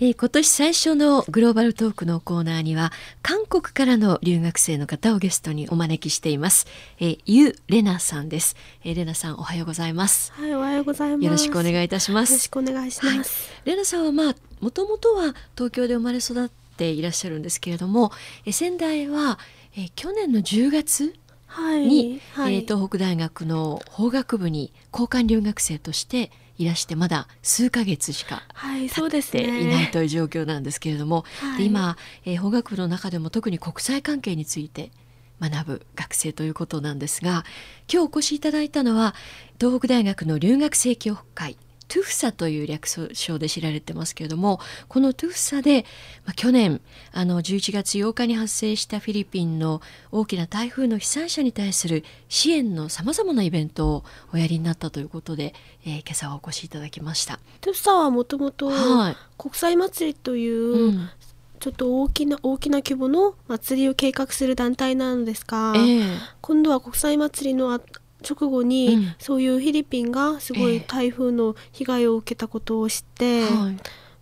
えー、今年最初のグローバルトークのコーナーには韓国からの留学生の方をゲストにお招きしています、えー、ユレナさんです、えー、レナさんおはようございます。はいおはようございます。よろしくお願いいたします。よろしくお願いします、はい、レナさんはまあもともとは東京で生まれ育っていらっしゃるんですけれども、えー、仙台は、えー、去年の10月に、はい。はい、えー、東北大学の法学部に交換留学生としていらしてまだ数ヶ月しか経っていないという状況なんですけれども、はい、今、えー、法学部の中でも特に国際関係について学ぶ学生ということなんですが今日お越しいただいたのは東北大学の留学生協会トゥフサという略称で知られてますけれどもこのトゥフサで、まあ、去年あの11月8日に発生したフィリピンの大きな台風の被災者に対する支援のさまざまなイベントをおやりになったということで、えー、今朝はお越しいただきました。トゥフサはもともと国際祭りという、うん、ちょっと大きな大きな規模の祭りを計画する団体なんですが、えー、今度は国際祭りの直後に、うん、そういうフィリピンがすごい台風の被害を受けたことを知って、えー、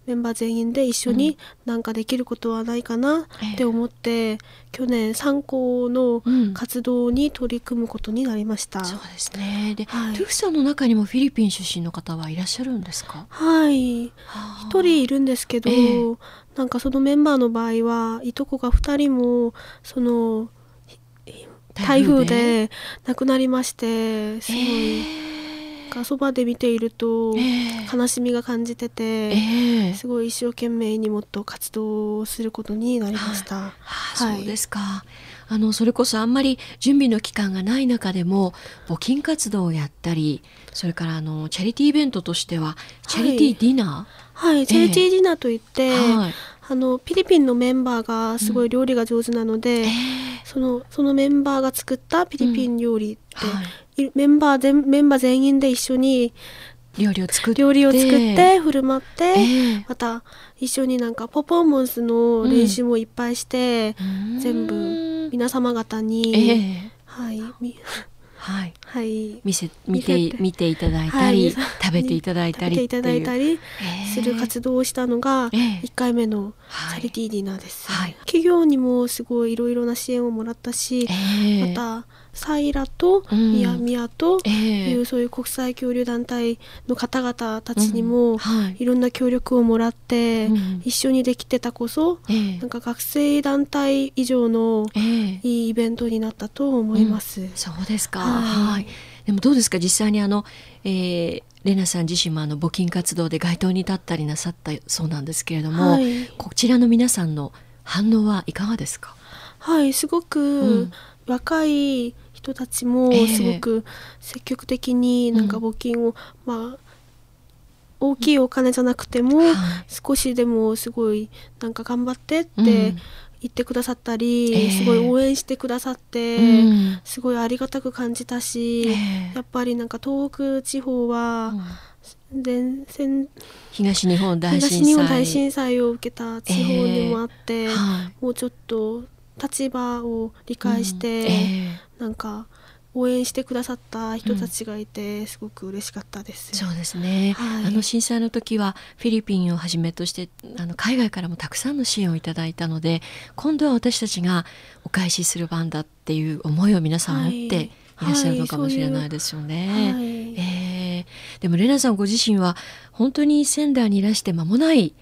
メンバー全員で一緒に何かできることはないかなって思って、えー、去年参考の活動に取り組むことになりました。うん、そうですね。で、はい、トゥフさんの中にもフィリピン出身の方はいらっしゃるんですか？はい。一人いるんですけど、えー、なんかそのメンバーの場合はいとこが2人もその台風で亡くなりましてすごい、えー、そばで見ていると悲しみが感じてて、えー、すごい一生懸命にもっと活動をすることになりました。ははい、そうですか。あのそれこそあんまり準備の期間がない中でも募金活動をやったりそれからあのチャリティーイベントとしてはチャリティーディナー、はい、はい、チャリティーディナーといって、えー、はいあのフィリピンのメンバーがすごい料理が上手なので、うんえ。ー、そのそのメンバーが作ったフィリピン料理って、うん。はい、メンバー全メンバー全員で一緒に料理を作って。料理を作って振る舞って、えー、また一緒になんかパフォーマンスの練習もいっぱいして、うん、全部皆様方に、はいはい、はい、見せ見て見て。いただいたり、はい、食べていただいたりていただいたりする活動をしたのが1回目のチャリティーディナーです、はい、企業にもすごいいろいろな支援をもらったし、またサイラとミヤミヤという、そういう国際恐竜団体の方々たちにもい。ろんな協力をもらって、一緒にできてたこそ、なんか学生団体以上のいいイベントになったと思います。そうですか、はい、でもどうですか？実際にあの、えー、レナさん自身もあの募金活動で街頭に立ったりなさったそうなんですけれども、はい、こちらの皆さんの反応はいかがですか？はいすごく若い人たちもすごく積極的になんか募金を、うん、まあ大きいお金じゃなくても、少しでもすごいなんか頑張ってって言ってくださったり、うん、すごい応援してくださって、すごいありがたく感じたし、やっぱりなんか東北地方は、前線東日本大震災。東日本大震災を受けた地方にもあって、もうちょっと立場を理解して、うなんか応援してくださった人たちがいて、うん、すごく嬉しかったです。そうですね、はい、あの震災の時はフィリピンをはじめとしてあの海外からもたくさんの支援をいただいたので今度は私たちがお返しする番だっていう思いを皆さん持ってい。らっしゃるのかもしれないですよね。はい、えー、でもレナさんご自身は本当に仙台にいらして間もない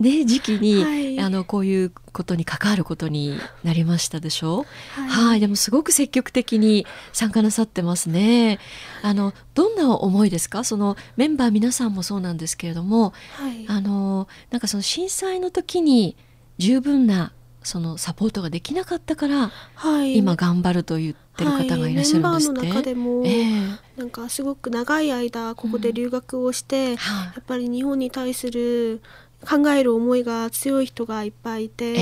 ね、時期に、はい、あのこういうことに関わることになりましたでしょ？う。はい、でもすごく積極的に参加なさってますね。あのどんな思いですか？そのメンバー皆さんもそうなんですけれども、はい、あのなんかその震災の時に十分なそのサポートができなかったから、はい、今頑張ると言ってる方がいらっしゃるんですって？はい、メンバーの中でも、えー、なんかすごく長い間ここで留学をして、うん、やっぱり日本に対する考える思いが強い人がいっぱいいて、え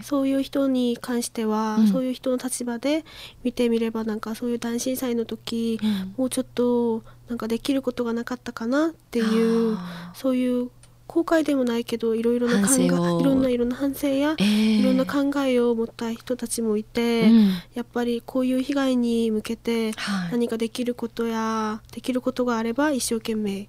ー、そういう人に関しては、うん、そういう人の立場で見てみればなんかそういう大震災の時、うん、もうちょっとなんかできることがなかったかなっていうそういう後悔でもないけどいろいろな考えいろんないろんな反省や、えー、いろんな考えを持った人たちもいて、うん、やっぱりこういう被害に向けて何かできることや、はい、できることがあれば一生懸命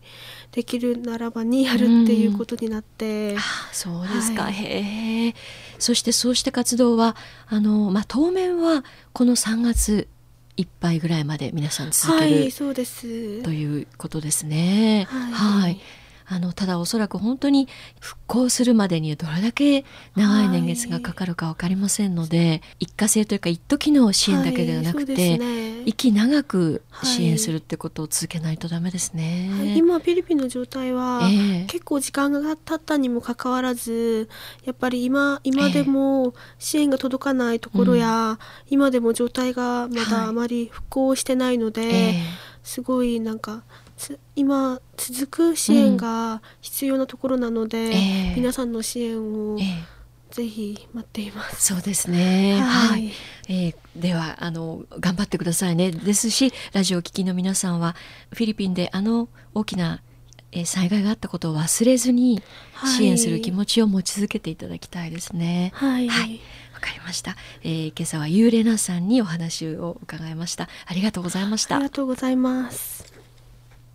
できるならばにやるっていうことになって、うん、そうですか、はい、へえ。そしてそうした活動はあの、まあ、当面はこの3月いっぱいぐらいまで皆さん続ける、はい、そうです。ということですね。はい、はいあのただおそらく本当に復興するまでにどれだけ長い年月がかかるか分かりませんので、はい、一過性というか一時の支援だけではなくて、はいね、息長く支援するってことを続けないとダメですね。はい、今フィリピンの状態は、えー、結構時間が経ったにもかかわらずやっぱり今今でも支援が届かないところや、えーうん、今でも状態がまだあまり復興してないので、えー、すごいなんか今続く支援が必要なところなので、うんえ。ー、皆さんの支援を、ぜひ待っています。そうですね。はい、はい、えー、ではあの頑張ってくださいね。ですしラジオを聴きの皆さんはフィリピンであの大きなえ災害があったことを忘れずに支援する気持ちを持ち続けていただきたいですね。はい。はい。わかりました、えー、今朝はユーレナさんにお話を伺いました。ありがとうございました。ありがとうございます